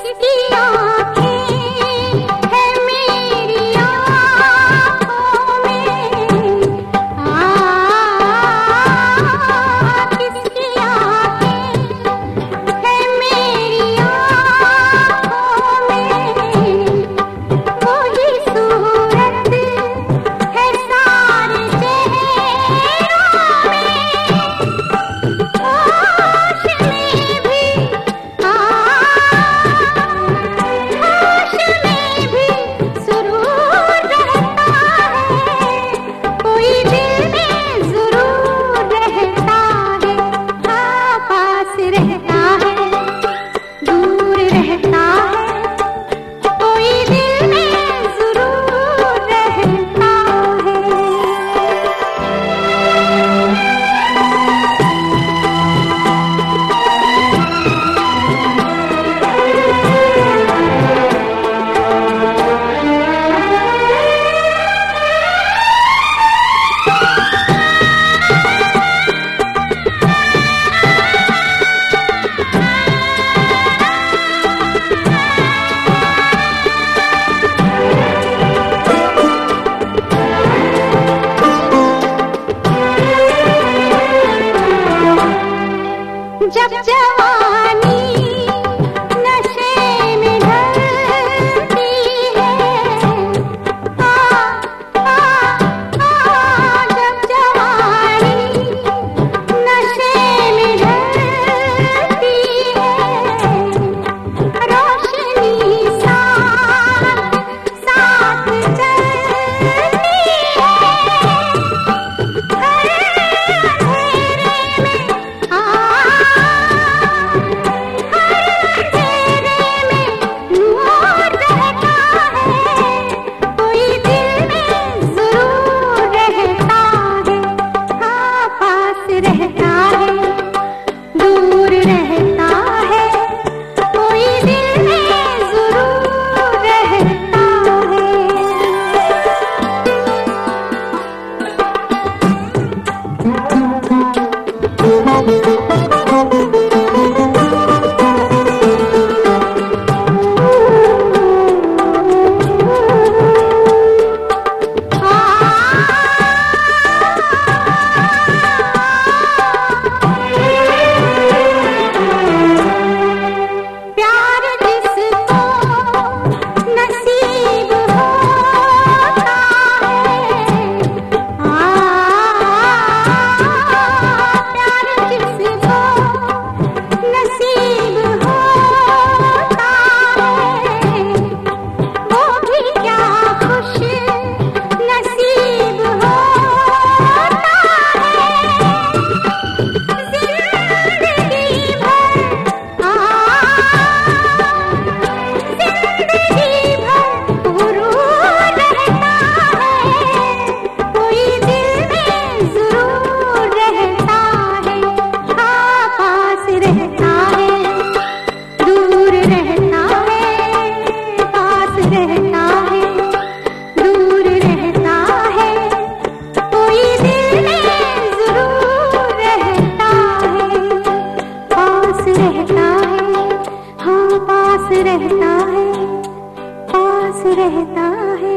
咿呀。जब जवानी रहता है पास रहता है।